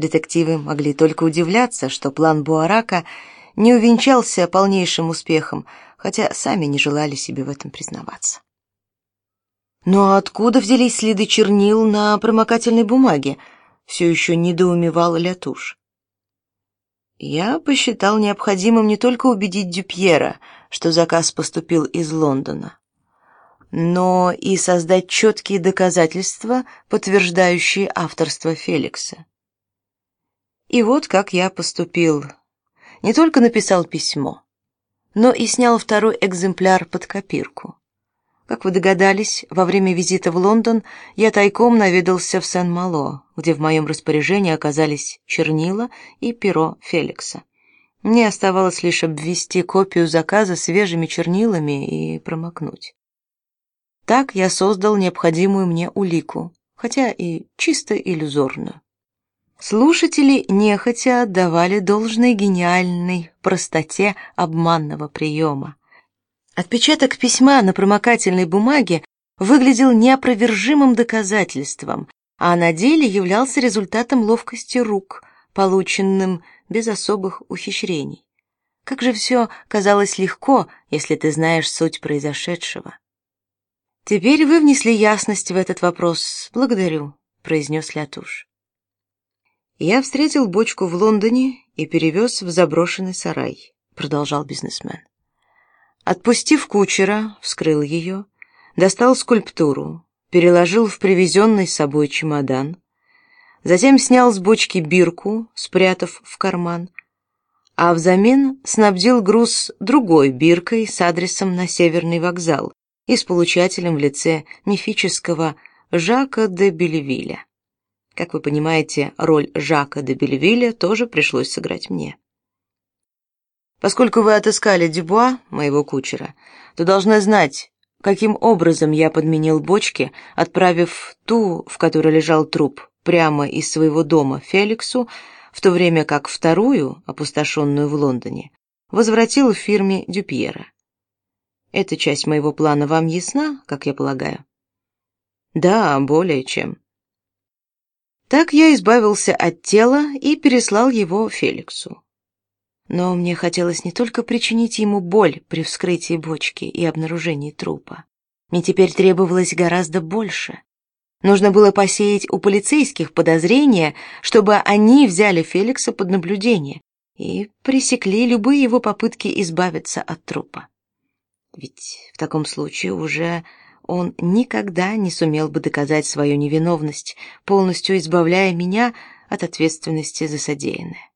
Детективы могли только удивляться, что план Буарака не увенчался полнейшим успехом, хотя сами не желали себе в этом признаваться. Но откуда взялись следы чернил на промокательной бумаге? Все еще недоумевал Лятуш. Я посчитал необходимым не только убедить Дюпьера, что заказ поступил из Лондона, но и создать четкие доказательства, подтверждающие авторство Феликса. И вот как я поступил. Не только написал письмо, но и снял второй экземпляр под копирку. Как вы догадались, во время визита в Лондон я тайком наведался в Сен-Мало, где в моем распоряжении оказались чернила и перо Феликса. Мне оставалось лишь обвести копию заказа свежими чернилами и промокнуть. Так я создал необходимую мне улику, хотя и чисто иллюзорную. Слушатели нехотя отдавали должной гениальной простоте обманного приема. Отпечаток письма на промокательной бумаге выглядел неопровержимым доказательством, а на деле являлся результатом ловкости рук, полученным без особых ухищрений. Как же все казалось легко, если ты знаешь суть произошедшего. Теперь вы внесли ясность в этот вопрос. Благодарю, произнес Лятуш. Я встретил бочку в Лондоне и перевез в заброшенный сарай, продолжал бизнесмен. Отпустив кучера, вскрыл ее, достал скульптуру, переложил в привезенный с собой чемодан, затем снял с бочки бирку, спрятав в карман, а взамен снабдил груз другой биркой с адресом на Северный вокзал и с получателем в лице мифического Жака де Бельвиля. Как вы понимаете, роль Жака де Бельвиля тоже пришлось сыграть мне. Поскольку вы отыскали Дюбуа, моего кучера, то должны знать, каким образом я подменил бочки, отправив ту, в которой лежал труп, прямо из своего дома Феликсу, в то время как вторую, опустошенную в Лондоне, возвратил в фирме Дюпьера. Эта часть моего плана вам ясна, как я полагаю? Да, более чем. Так я избавился от тела и переслал его Феликсу. Но мне хотелось не только причинить ему боль при вскрытии бочки и обнаружении трупа. Мне теперь требовалось гораздо больше. Нужно было посеять у полицейских подозрения, чтобы они взяли Феликса под наблюдение и пресекли любые его попытки избавиться от трупа. Ведь в таком случае уже он никогда не сумел бы доказать свою невиновность, полностью избавляя меня от ответственности за содеянное.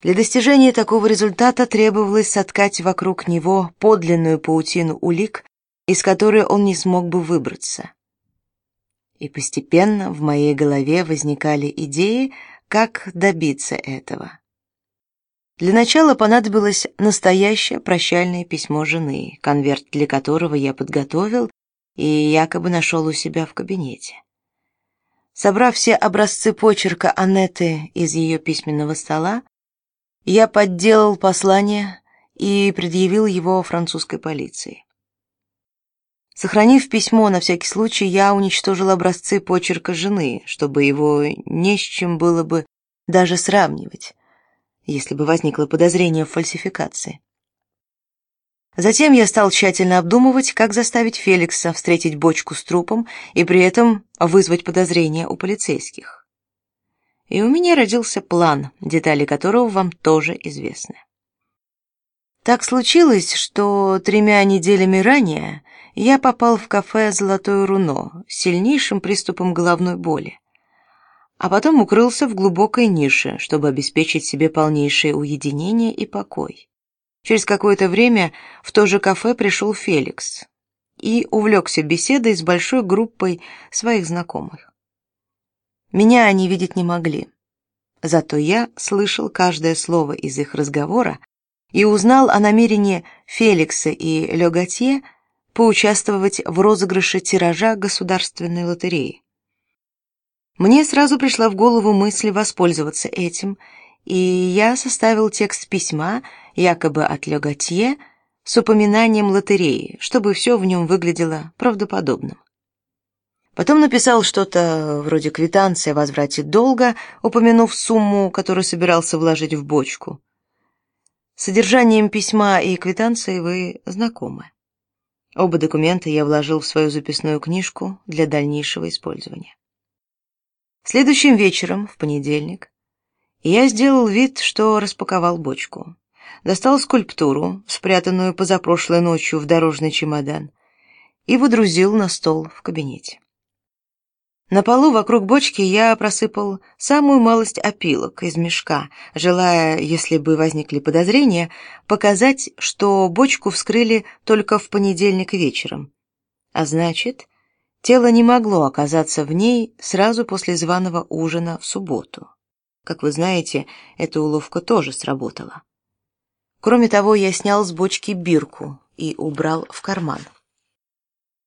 Для достижения такого результата требовалось соткать вокруг него подлинную паутину улик, из которой он не смог бы выбраться. И постепенно в моей голове возникали идеи, как добиться этого. Для начала понадобилось настоящее прощальное письмо жены, конверт для которого я подготовил и якобы нашел у себя в кабинете. Собрав все образцы почерка Аннеты из ее письменного стола, я подделал послание и предъявил его французской полиции. Сохранив письмо на всякий случай, я уничтожил образцы почерка жены, чтобы его не с чем было бы даже сравнивать, если бы возникло подозрение в фальсификации. Затем я стал тщательно обдумывать, как заставить Феликса встретить бочку с трупом и при этом вызвать подозрения у полицейских и у меня родился план, детали которого вам тоже известны. Так случилось, что тремя неделями ранее я попал в кафе «Золотое руно» с сильнейшим приступом головной боли, а потом укрылся в глубокой нише, чтобы обеспечить себе полнейшее уединение и покой. Через какое-то время в то же кафе пришел Феликс и увлекся беседой с большой группой своих знакомых. Меня они видеть не могли. Зато я слышал каждое слово из их разговора и узнал о намерении Феликса и Легатье поучаствовать в розыгрыше тиража государственной лотереи. Мне сразу пришла в голову мысль воспользоваться этим, и я составил текст письма, якобы от Легатье, с упоминанием лотереи, чтобы все в нем выглядело правдоподобным. Потом написал что-то вроде квитанции о возврате долга, упомянув сумму, которую собирался вложить в бочку. Содержанием письма и квитанции вы знакомы. Оба документа я вложил в свою записную книжку для дальнейшего использования. Следующим вечером, в понедельник, я сделал вид, что распаковал бочку. Достал скульптуру, спрятанную позапрошлой ночью в дорожный чемодан, и выдрузил на стол в кабинете. На полу вокруг бочки я просыпал самую малость опилок из мешка, желая, если бы возникли подозрения, показать, что бочку вскрыли только в понедельник вечером. А значит, тело не могло оказаться в ней сразу после званого ужина в субботу. Как вы знаете, эта уловка тоже сработала. Кроме того, я снял с бочки бирку и убрал в карман.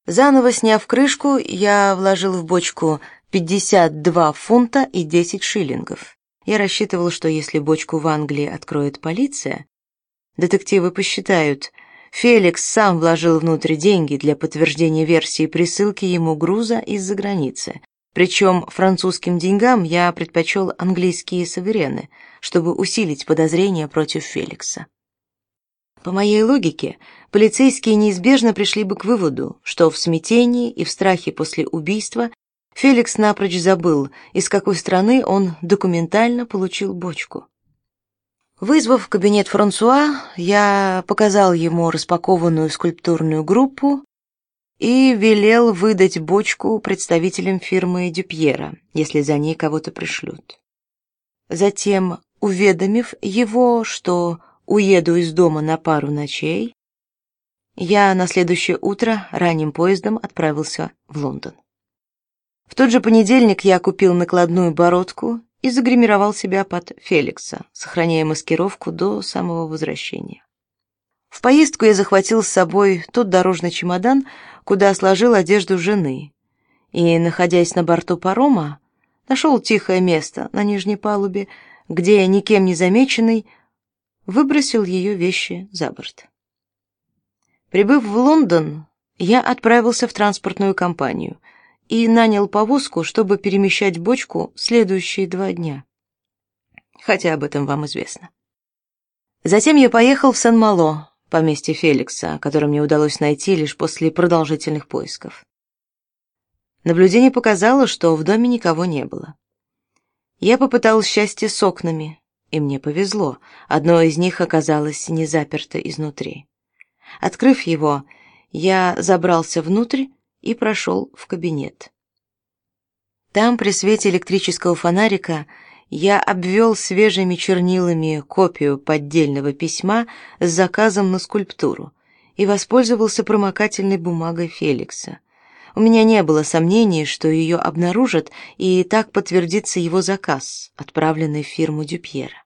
Заново сняв крышку, я вложил в бочку 52 фунта и 10 шиллингов. Я рассчитывал, что если бочку в Англии откроет полиция, детективы посчитают, Феликс сам вложил внутрь деньги для подтверждения версии присылки ему груза из-за границы. Причем французским деньгам я предпочел английские суверены, чтобы усилить подозрения против Феликса. По моей логике, полицейские неизбежно пришли бы к выводу, что в смятении и в страхе после убийства Феликс напрочь забыл, из какой страны он документально получил бочку. Вызвав в кабинет Франсуа, я показал ему распакованную скульптурную группу и велел выдать бочку представителям фирмы Дюпьера, если за ней кого-то пришлют. Затем, уведомив его, что уеду из дома на пару ночей, я на следующее утро ранним поездом отправился в Лондон. В тот же понедельник я купил накладную бородку и загримировал себя под Феликса, сохраняя маскировку до самого возвращения. В поездку я захватил с собой тот дорожный чемодан, куда сложил одежду жены, и, находясь на борту парома, нашел тихое место на нижней палубе, где никем не замеченный выбросил ее вещи за борт. Прибыв в Лондон, я отправился в транспортную компанию и нанял повозку, чтобы перемещать бочку следующие два дня. Хотя об этом вам известно. Затем я поехал в Сан-Мало, поместье Феликса, которое мне удалось найти лишь после продолжительных поисков. Наблюдение показало, что в доме никого не было. Я попытал счастье с окнами, и мне повезло. Одно из них оказалось не заперто изнутри. Открыв его, я забрался внутрь и прошел в кабинет. Там при свете электрического фонарика я обвел свежими чернилами копию поддельного письма с заказом на скульптуру и воспользовался промокательной бумагой Феликса. У меня не было сомнений, что ее обнаружат, и так подтвердится его заказ, отправленный в фирму Дюпьера.